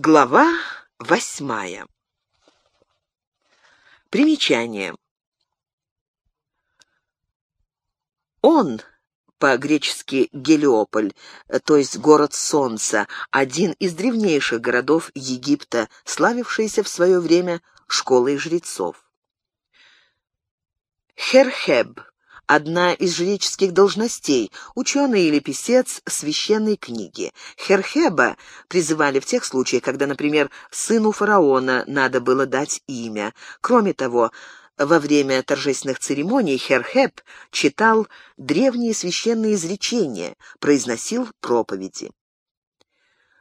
Глава восьмая. Примечание. Он, по-гречески Гелиополь, то есть город солнца, один из древнейших городов Египта, славившийся в свое время школой жрецов. Херхеб одна из жреческих должностей, ученый или писец священной книги. Херхеба призывали в тех случаях, когда, например, сыну фараона надо было дать имя. Кроме того, во время торжественных церемоний Херхеб читал древние священные изречения, произносил проповеди.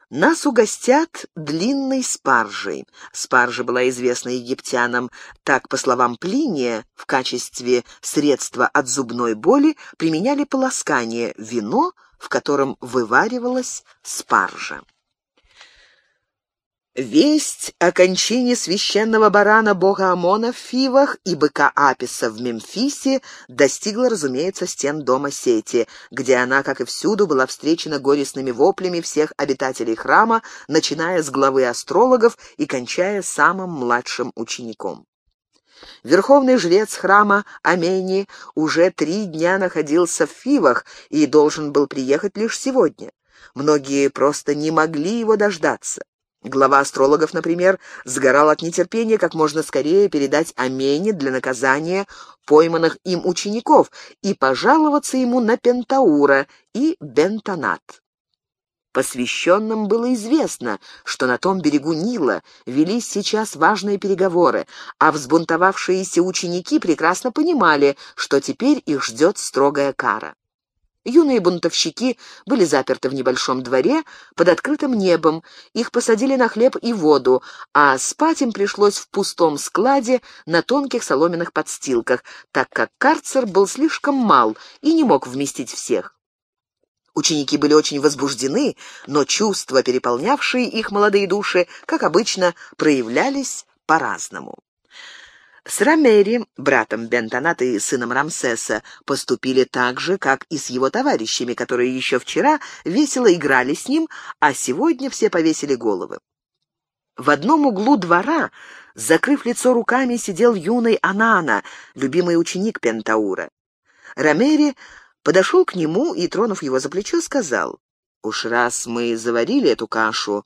Нас угостят длинной спаржей. Спаржа была известна египтянам. Так, по словам Плиния, в качестве средства от зубной боли применяли полоскание вино, в котором вываривалась спаржа. Весть о кончине священного барана бога Амона в Фивах и быка Аписа в Мемфисе достигла, разумеется, стен дома Сети, где она, как и всюду, была встречена горестными воплями всех обитателей храма, начиная с главы астрологов и кончая самым младшим учеником. Верховный жрец храма Амени уже три дня находился в Фивах и должен был приехать лишь сегодня. Многие просто не могли его дождаться. Глава астрологов, например, сгорал от нетерпения как можно скорее передать Амене для наказания пойманных им учеников и пожаловаться ему на Пентаура и Бентонат. Посвященным было известно, что на том берегу Нила велись сейчас важные переговоры, а взбунтовавшиеся ученики прекрасно понимали, что теперь их ждет строгая кара. Юные бунтовщики были заперты в небольшом дворе под открытым небом, их посадили на хлеб и воду, а спать им пришлось в пустом складе на тонких соломенных подстилках, так как карцер был слишком мал и не мог вместить всех. Ученики были очень возбуждены, но чувства, переполнявшие их молодые души, как обычно, проявлялись по-разному. С Рамери, братом Бентоната и сыном Рамсеса, поступили так же, как и с его товарищами, которые еще вчера весело играли с ним, а сегодня все повесили головы. В одном углу двора, закрыв лицо руками, сидел юный Анана, любимый ученик Пентаура. Рамери подошел к нему и, тронув его за плечо, сказал, «Уж раз мы заварили эту кашу,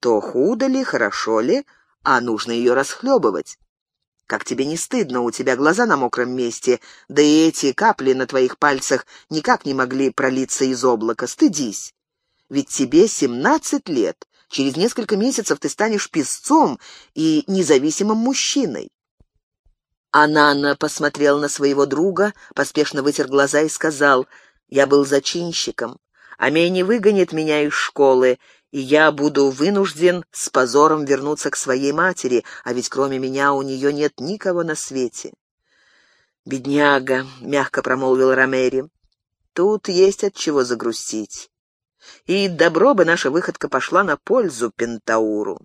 то худо ли, хорошо ли, а нужно ее расхлебывать». Как тебе не стыдно, у тебя глаза на мокром месте, да и эти капли на твоих пальцах никак не могли пролиться из облака. Стыдись. Ведь тебе семнадцать лет. Через несколько месяцев ты станешь песцом и независимым мужчиной. Анана посмотрел на своего друга, поспешно вытер глаза и сказал, «Я был зачинщиком. Амей не выгонит меня из школы, и я буду вынужден с позором вернуться к своей матери, а ведь кроме меня у нее нет никого на свете. «Бедняга», — мягко промолвил Ромери, — «тут есть от чего загрустить. И добро бы наша выходка пошла на пользу Пентауру.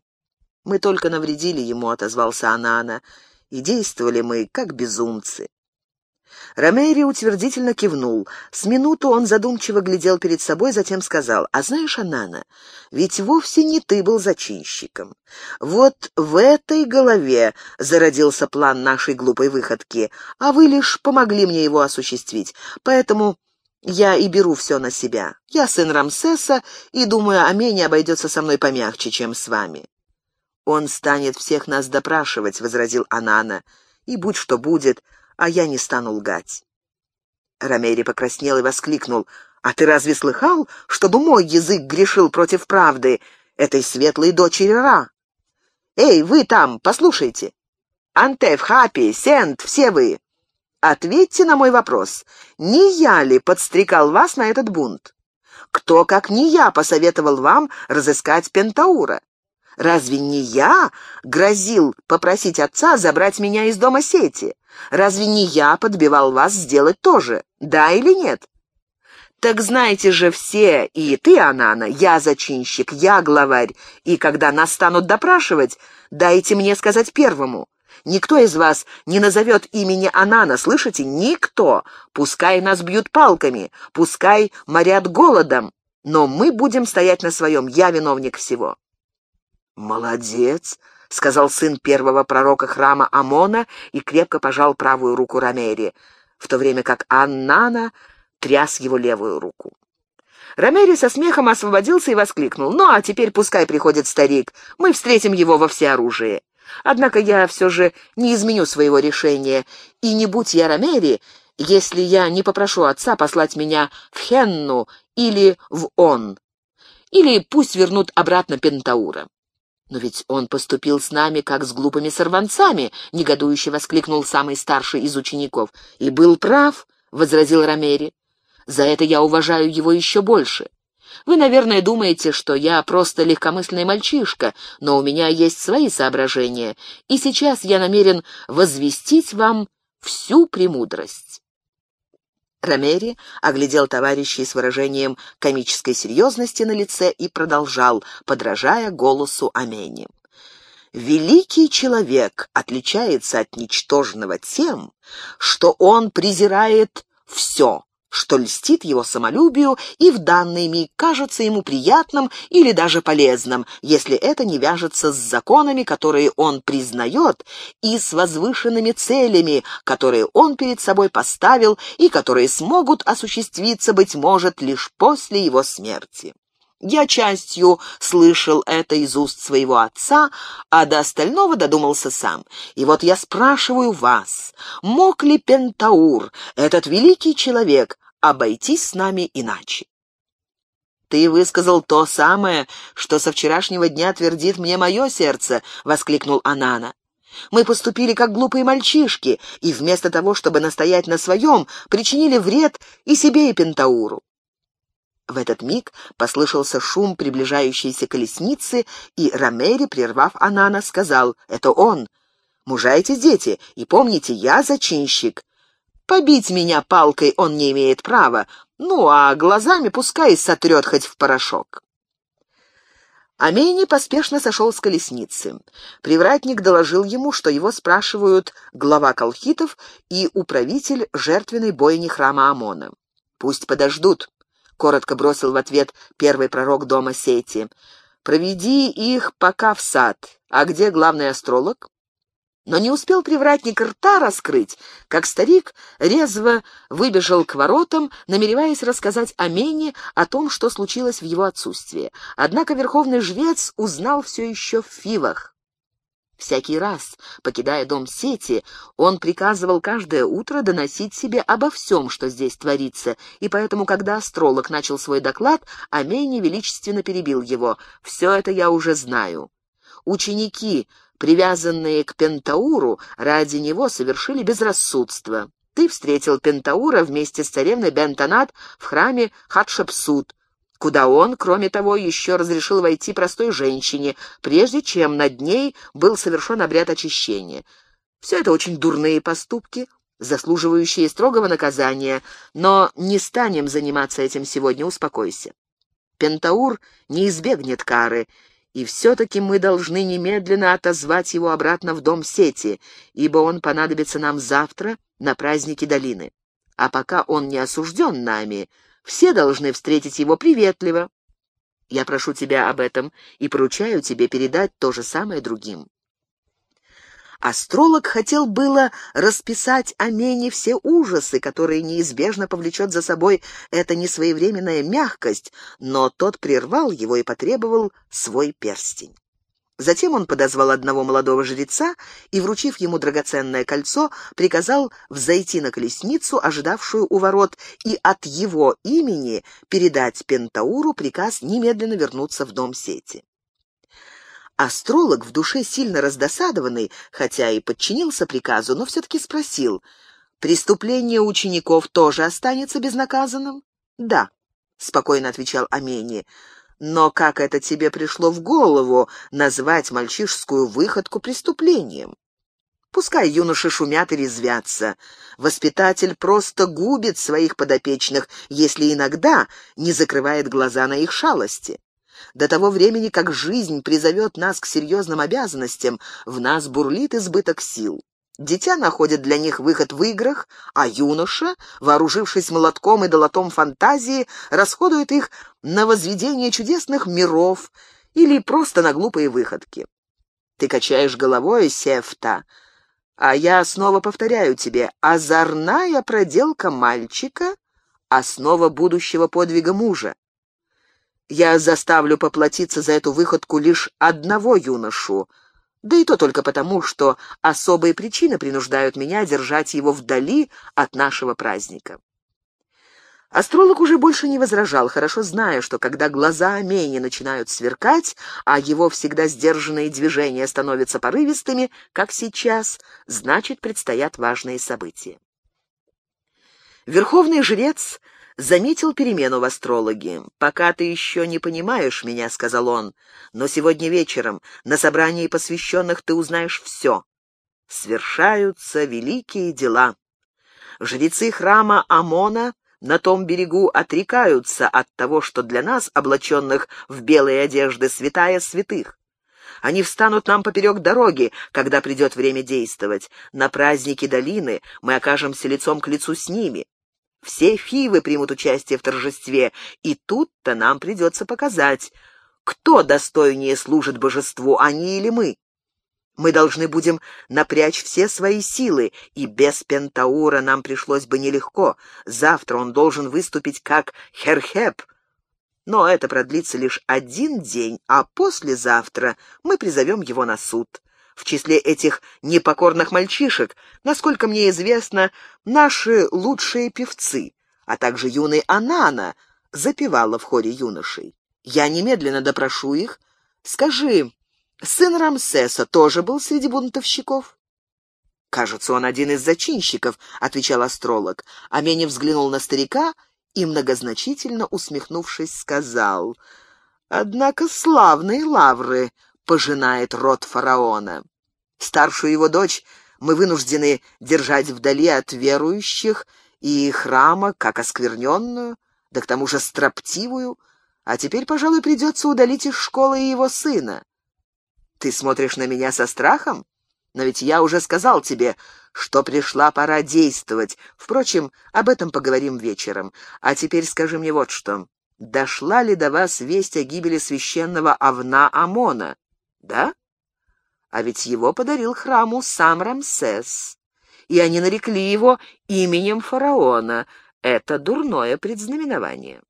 Мы только навредили ему», — отозвался Анана, — «и действовали мы как безумцы. Ромери утвердительно кивнул. С минуту он задумчиво глядел перед собой, затем сказал, «А знаешь, Анана, ведь вовсе не ты был зачинщиком. Вот в этой голове зародился план нашей глупой выходки, а вы лишь помогли мне его осуществить. Поэтому я и беру все на себя. Я сын Рамсеса, и, думаю, Амене обойдется со мной помягче, чем с вами». «Он станет всех нас допрашивать», — возразил Анана, — «и будь что будет, — а я не стану лгать». Ромери покраснел и воскликнул. «А ты разве слыхал, чтобы мой язык грешил против правды этой светлой дочери Ра? Эй, вы там, послушайте! Антеф, Хапи, Сент, все вы! Ответьте на мой вопрос. Не я ли подстрекал вас на этот бунт? Кто, как не я, посоветовал вам разыскать Пентаура? Разве не я грозил попросить отца забрать меня из дома сети? Разве не я подбивал вас сделать то же? Да или нет? Так знаете же все, и ты, Анана, я зачинщик, я главарь, и когда нас станут допрашивать, дайте мне сказать первому. Никто из вас не назовет имени Анана, слышите? Никто. Пускай нас бьют палками, пускай морят голодом, но мы будем стоять на своем, я виновник всего. «Молодец!» — сказал сын первого пророка храма Амона и крепко пожал правую руку Рамери, в то время как Аннана тряс его левую руку. Ромери со смехом освободился и воскликнул. «Ну, а теперь пускай приходит старик, мы встретим его во всеоружии. Однако я все же не изменю своего решения, и не будь я Ромери, если я не попрошу отца послать меня в Хенну или в Он, или пусть вернут обратно Пентаура». «Но ведь он поступил с нами, как с глупыми сорванцами», — негодующе воскликнул самый старший из учеников. «И был прав», — возразил Ромери. За это я уважаю его еще больше. Вы, наверное, думаете, что я просто легкомысленный мальчишка, но у меня есть свои соображения, и сейчас я намерен возвестить вам всю премудрость». Ромери оглядел товарищей с выражением комической серьезности на лице и продолжал, подражая голосу Амени. Великий человек отличается от ничтожного тем, что он презирает все, что льстит его самолюбию и в данный миг кажется ему приятным или даже полезным, если это не вяжется с законами, которые он признает, и с возвышенными целями, которые он перед собой поставил и которые смогут осуществиться, быть может, лишь после его смерти. Я частью слышал это из уст своего отца, а до остального додумался сам. И вот я спрашиваю вас, мог ли Пентаур, этот великий человек, обойтись с нами иначе. «Ты высказал то самое, что со вчерашнего дня твердит мне мое сердце», — воскликнул Анана. «Мы поступили как глупые мальчишки, и вместо того, чтобы настоять на своем, причинили вред и себе, и Пентауру». В этот миг послышался шум приближающейся колесницы, и Ромери, прервав Анана, сказал «Это он! Мужайтесь, дети, и помните, я зачинщик. Побить меня палкой он не имеет права, ну а глазами пускай сотрет хоть в порошок. Амени поспешно сошел с колесницы. Привратник доложил ему, что его спрашивают глава колхитов и управитель жертвенной бойни храма Амона. «Пусть подождут», — коротко бросил в ответ первый пророк дома Сети. «Проведи их пока в сад. А где главный астролог?» Но не успел привратник рта раскрыть, как старик резво выбежал к воротам, намереваясь рассказать Амене о том, что случилось в его отсутствие. Однако верховный жрец узнал все еще в фивах. Всякий раз, покидая дом сети, он приказывал каждое утро доносить себе обо всем, что здесь творится, и поэтому, когда астролог начал свой доклад, Амене величественно перебил его. «Все это я уже знаю. Ученики, привязанные к Пентауру, ради него совершили безрассудство. Ты встретил Пентаура вместе с царевной Бентонат в храме Хатшепсут, куда он, кроме того, еще разрешил войти простой женщине, прежде чем над ней был совершен обряд очищения. Все это очень дурные поступки, заслуживающие строгого наказания, но не станем заниматься этим сегодня, успокойся. Пентаур не избегнет кары, и все-таки мы должны немедленно отозвать его обратно в дом сети, ибо он понадобится нам завтра на празднике долины. А пока он не осужден нами, все должны встретить его приветливо. Я прошу тебя об этом и поручаю тебе передать то же самое другим. Астролог хотел было расписать о Мене все ужасы, которые неизбежно повлечет за собой эта несвоевременная мягкость, но тот прервал его и потребовал свой перстень. Затем он подозвал одного молодого жреца и, вручив ему драгоценное кольцо, приказал взойти на колесницу, ожидавшую у ворот, и от его имени передать Пентауру приказ немедленно вернуться в дом сети. Астролог, в душе сильно раздосадованный, хотя и подчинился приказу, но все-таки спросил, «Преступление учеников тоже останется безнаказанным?» «Да», — спокойно отвечал Амени, «но как это тебе пришло в голову назвать мальчишескую выходку преступлением?» Пускай юноши шумят и резвятся. Воспитатель просто губит своих подопечных, если иногда не закрывает глаза на их шалости. До того времени, как жизнь призовет нас к серьезным обязанностям, в нас бурлит избыток сил. Дитя находит для них выход в играх, а юноша, вооружившись молотком и долотом фантазии, расходует их на возведение чудесных миров или просто на глупые выходки. Ты качаешь головой, Сефта, а я снова повторяю тебе, озорная проделка мальчика — основа будущего подвига мужа. Я заставлю поплатиться за эту выходку лишь одного юношу, да и то только потому, что особые причины принуждают меня держать его вдали от нашего праздника. Астролог уже больше не возражал, хорошо зная, что когда глаза Амени начинают сверкать, а его всегда сдержанные движения становятся порывистыми, как сейчас, значит, предстоят важные события. Верховный жрец заметил перемену в астрологе. «Пока ты еще не понимаешь меня», — сказал он, — «но сегодня вечером на собрании посвященных ты узнаешь все. Свершаются великие дела. Жрецы храма Амона на том берегу отрекаются от того, что для нас, облаченных в белые одежды, святая святых. Они встанут нам поперек дороги, когда придет время действовать. На празднике долины мы окажемся лицом к лицу с ними. Все фивы примут участие в торжестве, и тут-то нам придется показать, кто достойнее служит божеству, они или мы. Мы должны будем напрячь все свои силы, и без Пентаура нам пришлось бы нелегко. Завтра он должен выступить как Херхеп. Но это продлится лишь один день, а послезавтра мы призовем его на суд. В числе этих непокорных мальчишек, насколько мне известно, наши лучшие певцы, а также юный Анана запевала в хоре юношей. Я немедленно допрошу их. Скажи, Сын Рамсеса тоже был среди бунтовщиков? «Кажется, он один из зачинщиков», — отвечал астролог. Амени взглянул на старика и, многозначительно усмехнувшись, сказал, «Однако славные лавры пожинает род фараона. Старшую его дочь мы вынуждены держать вдали от верующих и храма, как оскверненную, да к тому же строптивую, а теперь, пожалуй, придется удалить из школы и его сына. Ты смотришь на меня со страхом? Но ведь я уже сказал тебе, что пришла пора действовать. Впрочем, об этом поговорим вечером. А теперь скажи мне вот что. Дошла ли до вас весть о гибели священного Авна Амона? Да? А ведь его подарил храму сам Рамсес. И они нарекли его именем фараона. Это дурное предзнаменование.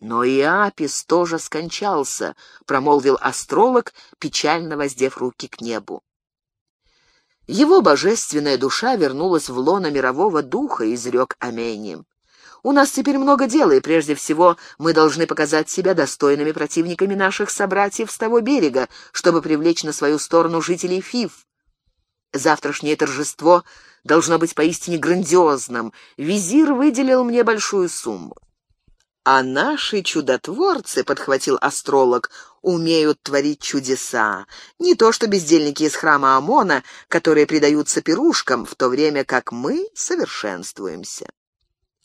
«Но и Апис тоже скончался», — промолвил астролог, печально воздев руки к небу. Его божественная душа вернулась в лоно мирового духа, изрек Амени. У нас теперь много дела, и прежде всего мы должны показать себя достойными противниками наших собратьев с того берега, чтобы привлечь на свою сторону жителей Фив. Завтрашнее торжество должно быть поистине грандиозным. Визир выделил мне большую сумму. А наши чудотворцы, — подхватил астролог, — умеют творить чудеса. Не то что бездельники из храма Амона, которые предаются пирушкам, в то время как мы совершенствуемся.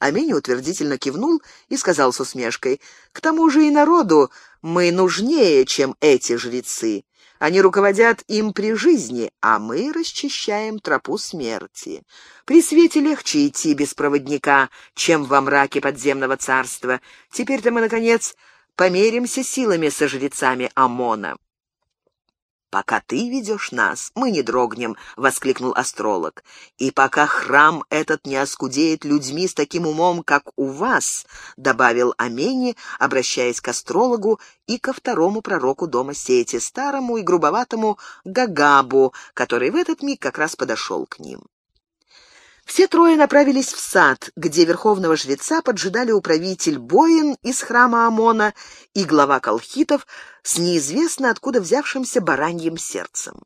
Амини утвердительно кивнул и сказал с усмешкой, «К тому же и народу мы нужнее, чем эти жрецы. Они руководят им при жизни, а мы расчищаем тропу смерти. При свете легче идти без проводника, чем во мраке подземного царства. Теперь-то мы, наконец, померимся силами со жрецами Амона. «Пока ты ведешь нас, мы не дрогнем», — воскликнул астролог. «И пока храм этот не оскудеет людьми с таким умом, как у вас», — добавил Амени, обращаясь к астрологу и ко второму пророку дома сети, старому и грубоватому Гагабу, который в этот миг как раз подошел к ним. Все трое направились в сад, где верховного жреца поджидали управитель Боин из храма Амона и глава колхитов с неизвестно откуда взявшимся бараньим сердцем.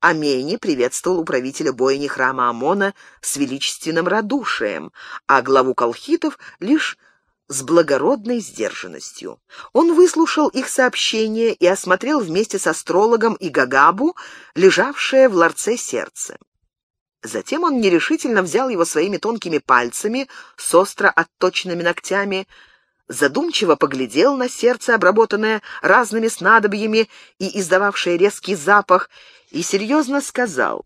Амени приветствовал управителя Боини храма Амона с величественным радушием, а главу колхитов лишь с благородной сдержанностью. Он выслушал их сообщение и осмотрел вместе с астрологом и Гагабу лежавшее в ларце сердце. Затем он нерешительно взял его своими тонкими пальцами с остро отточенными ногтями, задумчиво поглядел на сердце, обработанное разными снадобьями и издававшее резкий запах, и серьезно сказал,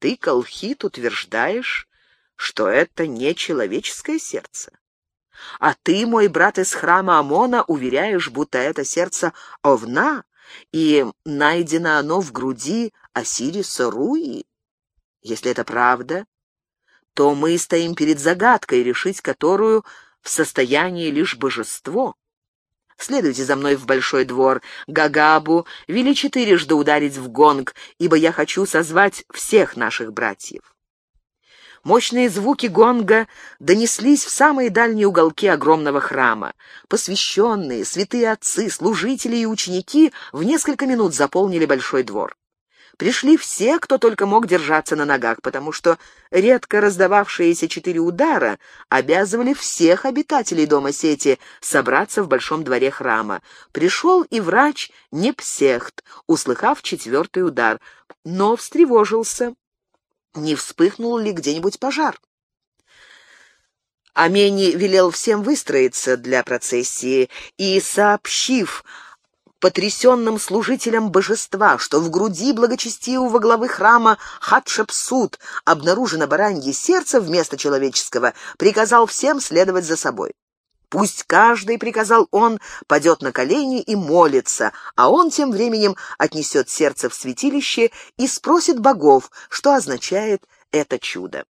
«Ты, Колхит, утверждаешь, что это не человеческое сердце. А ты, мой брат из храма Амона, уверяешь, будто это сердце овна, и найдено оно в груди Осириса Руи? Если это правда, то мы стоим перед загадкой, решить которую в состоянии лишь божество. Следуйте за мной в большой двор. Гагабу вели четырежды ударить в гонг, ибо я хочу созвать всех наших братьев. Мощные звуки гонга донеслись в самые дальние уголки огромного храма. Посвященные, святые отцы, служители и ученики в несколько минут заполнили большой двор. Пришли все, кто только мог держаться на ногах, потому что редко раздававшиеся четыре удара обязывали всех обитателей дома сети собраться в большом дворе храма. Пришел и врач Непсехт, услыхав четвертый удар, но встревожился не вспыхнул ли где-нибудь пожар. Амени велел всем выстроиться для процессии и, сообщив потрясенным служителям божества, что в груди благочестивого главы храма Хатшепсут обнаружено баранье сердце вместо человеческого, приказал всем следовать за собой. Пусть каждый, приказал он, падет на колени и молится, а он тем временем отнесет сердце в святилище и спросит богов, что означает это чудо.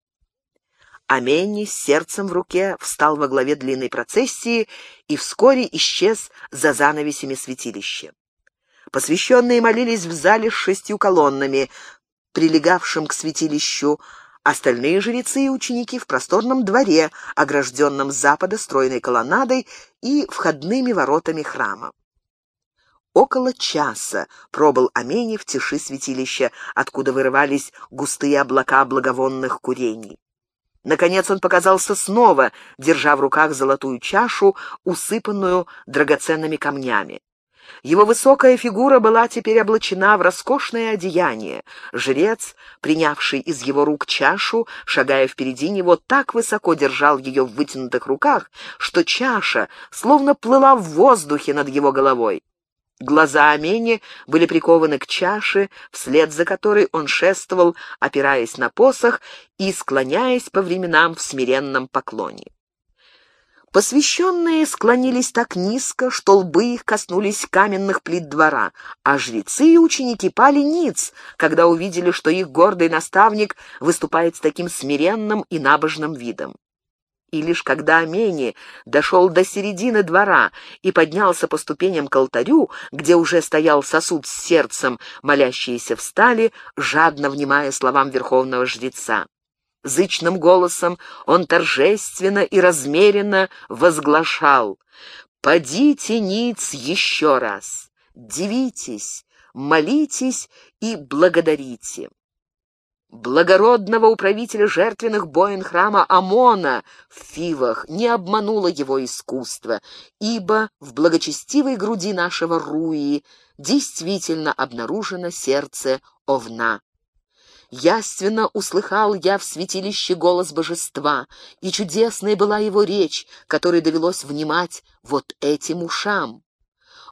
Аменни с сердцем в руке встал во главе длинной процессии и вскоре исчез за занавесями святилища. Посвященные молились в зале с шестью колоннами, прилегавшим к святилищу, Остальные жрецы и ученики в просторном дворе, огражденном с запада стройной колоннадой и входными воротами храма. Около часа пробыл Амени в тиши святилища, откуда вырывались густые облака благовонных курений. Наконец он показался снова, держа в руках золотую чашу, усыпанную драгоценными камнями. Его высокая фигура была теперь облачена в роскошное одеяние. Жрец, принявший из его рук чашу, шагая впереди него, так высоко держал ее в вытянутых руках, что чаша словно плыла в воздухе над его головой. Глаза Амени были прикованы к чаше, вслед за которой он шествовал, опираясь на посох и склоняясь по временам в смиренном поклоне. Посвященные склонились так низко, что лбы их коснулись каменных плит двора, а жрецы и ученики пали ниц, когда увидели, что их гордый наставник выступает с таким смиренным и набожным видом. И лишь когда Амени дошел до середины двора и поднялся по ступеням к алтарю, где уже стоял сосуд с сердцем, молящиеся встали, жадно внимая словам верховного жреца. Зычным голосом он торжественно и размеренно возглашал «Подите, ниц, еще раз! Дивитесь, молитесь и благодарите!» Благородного управителя жертвенных боин храма Амона в Фивах не обмануло его искусство, ибо в благочестивой груди нашего Руи действительно обнаружено сердце Овна. Яственно услыхал я в святилище голос божества, и чудесной была его речь, которой довелось внимать вот этим ушам.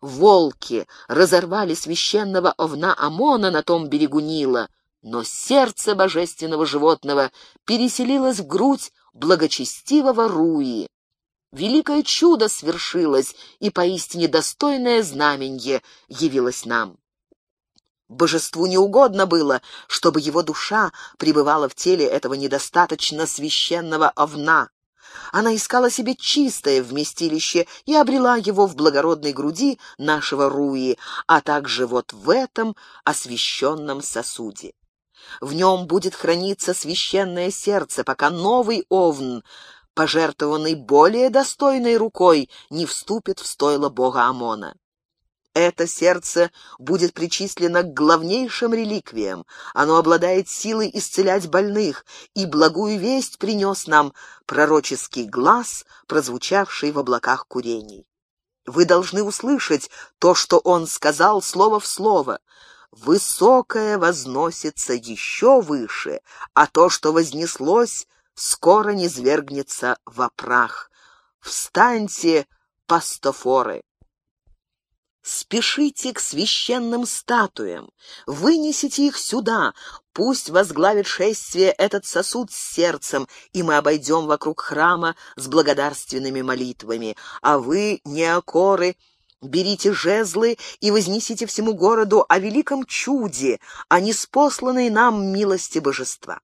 Волки разорвали священного овна Амона на том берегу Нила, но сердце божественного животного переселилось в грудь благочестивого Руи. Великое чудо свершилось, и поистине достойное знаменье явилось нам. Божеству не угодно было, чтобы его душа пребывала в теле этого недостаточно священного овна. Она искала себе чистое вместилище и обрела его в благородной груди нашего Руи, а также вот в этом освященном сосуде. В нем будет храниться священное сердце, пока новый овн, пожертвованный более достойной рукой, не вступит в стойло бога Амона. Это сердце будет причислено к главнейшим реликвиям. Оно обладает силой исцелять больных, и благую весть принес нам пророческий глаз, прозвучавший в облаках курений. Вы должны услышать то, что он сказал слово в слово. Высокое возносится еще выше, а то, что вознеслось, скоро не свергнется во прах. Встаньте, пастофоры! Спешите к священным статуям, вынесите их сюда, пусть возглавит шествие этот сосуд с сердцем, и мы обойдем вокруг храма с благодарственными молитвами. А вы, неокоры, берите жезлы и вознесите всему городу о великом чуде, о неспосланной нам милости божества.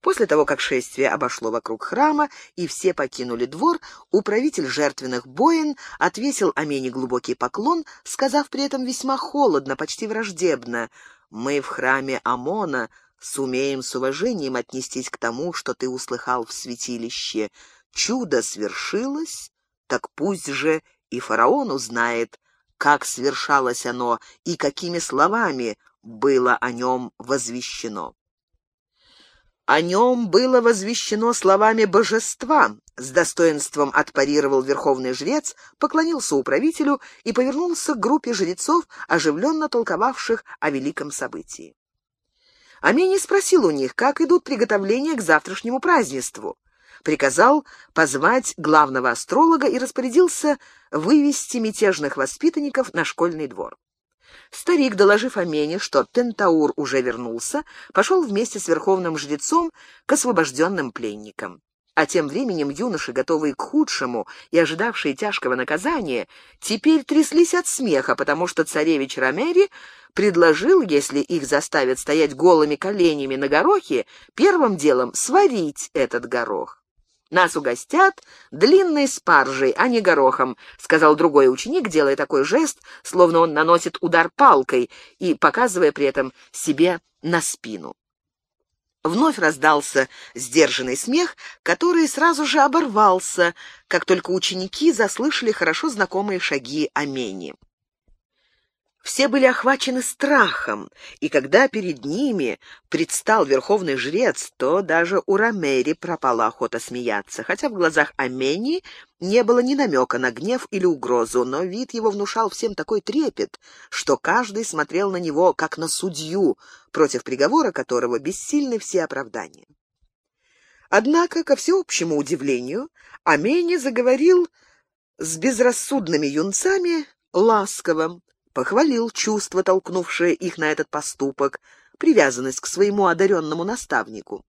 После того, как шествие обошло вокруг храма и все покинули двор, управитель жертвенных боин отвесил Амене глубокий поклон, сказав при этом весьма холодно, почти враждебно, «Мы в храме Амона сумеем с уважением отнестись к тому, что ты услыхал в святилище. Чудо свершилось, так пусть же и фараон узнает, как свершалось оно и какими словами было о нем возвещено». О нем было возвещено словами божества. С достоинством отпарировал верховный жрец, поклонился управителю и повернулся к группе жрецов, оживленно толковавших о великом событии. Амений спросил у них, как идут приготовления к завтрашнему празднеству. Приказал позвать главного астролога и распорядился вывести мятежных воспитанников на школьный двор. Старик, доложив Амене, что Пентаур уже вернулся, пошел вместе с верховным жрецом к освобожденным пленникам. А тем временем юноши, готовые к худшему и ожидавшие тяжкого наказания, теперь тряслись от смеха, потому что царевич Ромери предложил, если их заставят стоять голыми коленями на горохе, первым делом сварить этот горох. Нас угостят длинной спаржей, а не горохом», — сказал другой ученик, делая такой жест, словно он наносит удар палкой и показывая при этом себе на спину. Вновь раздался сдержанный смех, который сразу же оборвался, как только ученики заслышали хорошо знакомые шаги Амени. Все были охвачены страхом, и когда перед ними предстал верховный жрец, то даже у Ромери пропала охота смеяться, хотя в глазах Амени не было ни намека на гнев или угрозу, но вид его внушал всем такой трепет, что каждый смотрел на него, как на судью, против приговора которого бессильны все оправдания. Однако, ко всеобщему удивлению, Амени заговорил с безрассудными юнцами ласковым, похвалил чувство, толкнувшее их на этот поступок, привязанность к своему одаренному наставнику.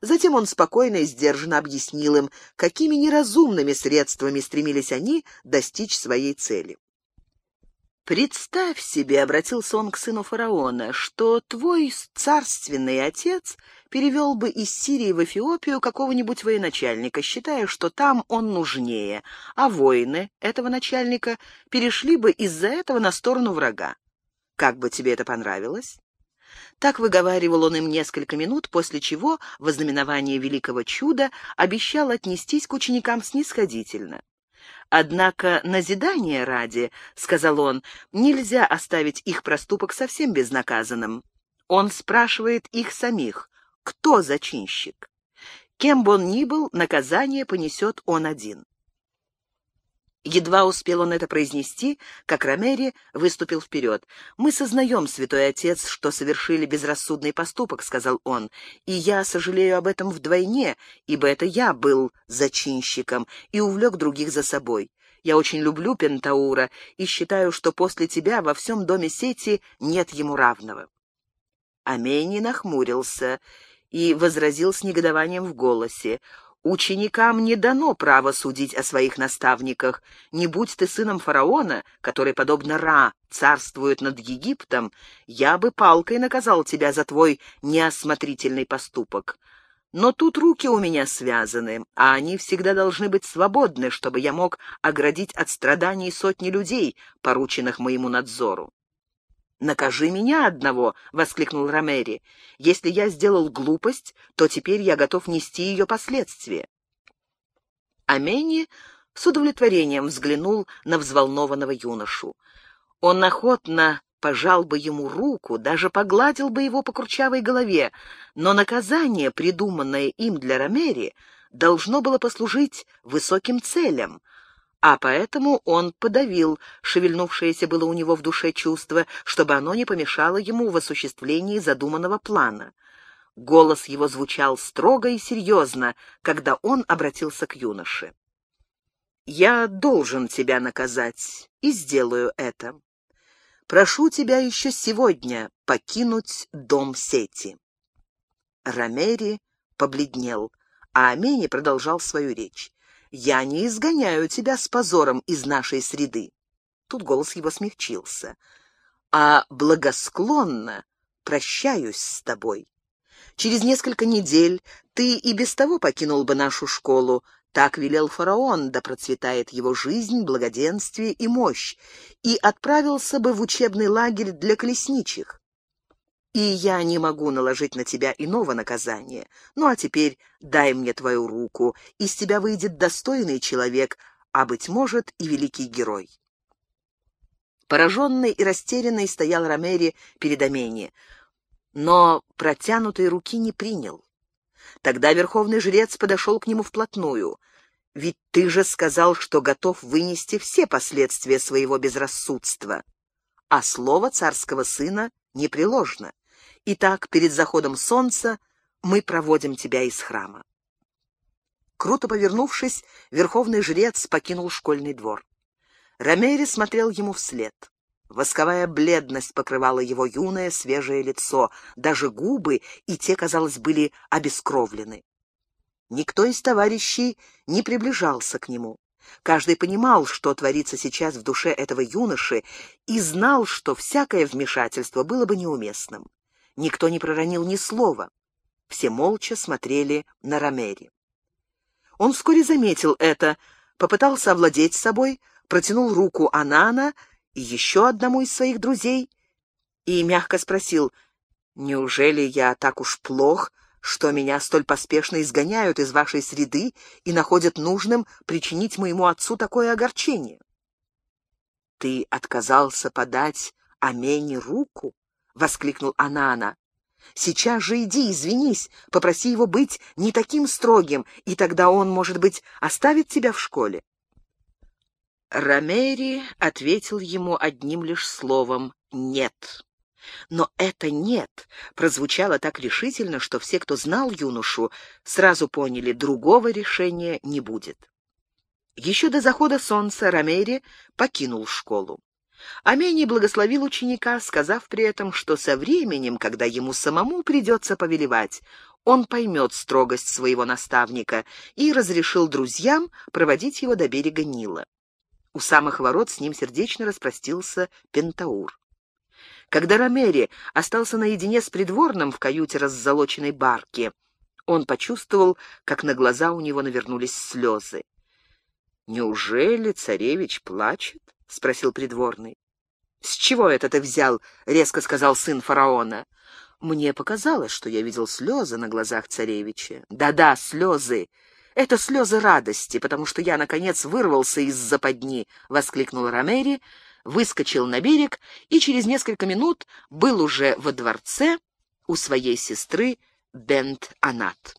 Затем он спокойно и сдержанно объяснил им, какими неразумными средствами стремились они достичь своей цели. «Представь себе», — обратился он к сыну фараона, — «что твой царственный отец перевел бы из Сирии в Эфиопию какого-нибудь военачальника, считая, что там он нужнее, а воины этого начальника перешли бы из-за этого на сторону врага. Как бы тебе это понравилось?» Так выговаривал он им несколько минут, после чего, в знаменование великого чуда, обещал отнестись к ученикам снисходительно. Однако назидание ради, — сказал он, — нельзя оставить их проступок совсем безнаказанным. Он спрашивает их самих, кто зачинщик. Кем бы он ни был, наказание понесет он один. Едва успел он это произнести, как Ромери выступил вперед. «Мы сознаем, святой отец, что совершили безрассудный поступок», — сказал он, «и я сожалею об этом вдвойне, ибо это я был зачинщиком и увлек других за собой. Я очень люблю Пентаура и считаю, что после тебя во всем доме сети нет ему равного». Амени нахмурился и возразил с негодованием в голосе. Ученикам не дано право судить о своих наставниках. Не будь ты сыном фараона, который, подобно Ра, царствует над Египтом, я бы палкой наказал тебя за твой неосмотрительный поступок. Но тут руки у меня связаны, а они всегда должны быть свободны, чтобы я мог оградить от страданий сотни людей, порученных моему надзору. «Накажи меня одного!» — воскликнул Ромери. «Если я сделал глупость, то теперь я готов нести ее последствия». Амени с удовлетворением взглянул на взволнованного юношу. Он охотно пожал бы ему руку, даже погладил бы его по курчавой голове, но наказание, придуманное им для Ромери, должно было послужить высоким целям, а поэтому он подавил шевельнувшееся было у него в душе чувство, чтобы оно не помешало ему в осуществлении задуманного плана. Голос его звучал строго и серьезно, когда он обратился к юноше. Я должен тебя наказать и сделаю это. Прошу тебя еще сегодня покинуть дом сети. Ромери побледнел, а Амени продолжал свою речь. «Я не изгоняю тебя с позором из нашей среды». Тут голос его смягчился. «А благосклонно прощаюсь с тобой. Через несколько недель ты и без того покинул бы нашу школу. Так велел фараон, да процветает его жизнь, благоденствие и мощь, и отправился бы в учебный лагерь для колесничих. И я не могу наложить на тебя иного наказания. Ну а теперь дай мне твою руку, из тебя выйдет достойный человек, а, быть может, и великий герой. Пораженный и растерянный стоял Ромери перед Амени, но протянутой руки не принял. Тогда верховный жрец подошел к нему вплотную. «Ведь ты же сказал, что готов вынести все последствия своего безрассудства, а слово царского сына непреложно. Итак, перед заходом солнца мы проводим тебя из храма». Круто повернувшись, верховный жрец покинул школьный двор. Ромери смотрел ему вслед. Восковая бледность покрывала его юное свежее лицо, даже губы, и те, казалось, были обескровлены. Никто из товарищей не приближался к нему. Каждый понимал, что творится сейчас в душе этого юноши, и знал, что всякое вмешательство было бы неуместным. Никто не проронил ни слова. Все молча смотрели на Ромери. Он вскоре заметил это, попытался овладеть собой, протянул руку Анана и еще одному из своих друзей и мягко спросил, «Неужели я так уж плох, что меня столь поспешно изгоняют из вашей среды и находят нужным причинить моему отцу такое огорчение?» «Ты отказался подать Амене руку?» — воскликнул Анана. «Сейчас же иди, извинись, попроси его быть не таким строгим, и тогда он, может быть, оставит тебя в школе». Ромери ответил ему одним лишь словом «нет». Но это «нет» прозвучало так решительно, что все, кто знал юношу, сразу поняли, другого решения не будет. Еще до захода солнца Ромери покинул школу. Амений благословил ученика, сказав при этом, что со временем, когда ему самому придется повелевать, он поймет строгость своего наставника и разрешил друзьям проводить его до берега Нила. У самых ворот с ним сердечно распростился Пентаур. Когда Ромери остался наедине с придворным в каюте раззолоченной барки, он почувствовал, как на глаза у него навернулись слезы. «Неужели царевич плачет?» — спросил придворный. «С чего это ты взял?» — резко сказал сын фараона. «Мне показалось, что я видел слезы на глазах царевича». «Да-да, слезы. Это слезы радости, потому что я, наконец, вырвался из западни, — воскликнул Ромери, выскочил на берег и через несколько минут был уже во дворце у своей сестры Бент-Анат.